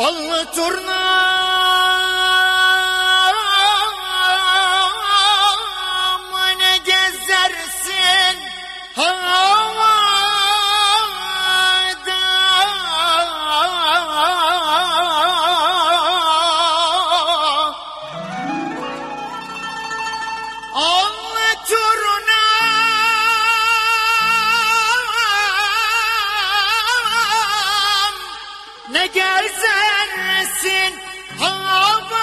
Allı turnam ne gezersin? Havada Allı turnam ne gezersin havada.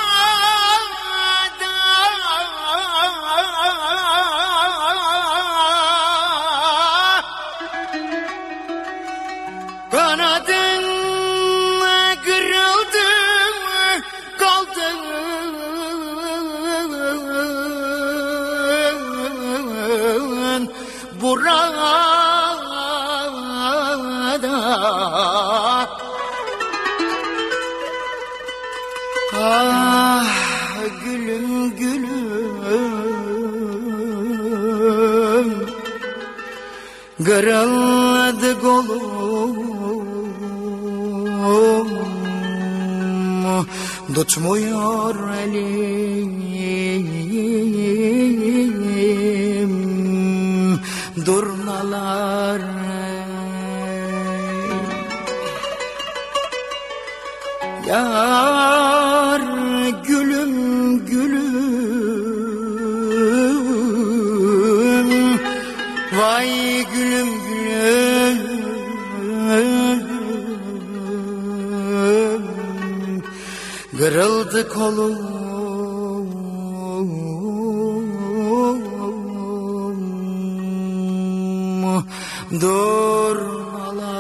Kanadın kırıldı kaldın burada Ah gülüm gülüm. Kırıldı kolum. Tutmuyor elim Durnalar. Yar gülüm gülüm. Vay gülüm gülüm. Kırıldı kolum. Durnalar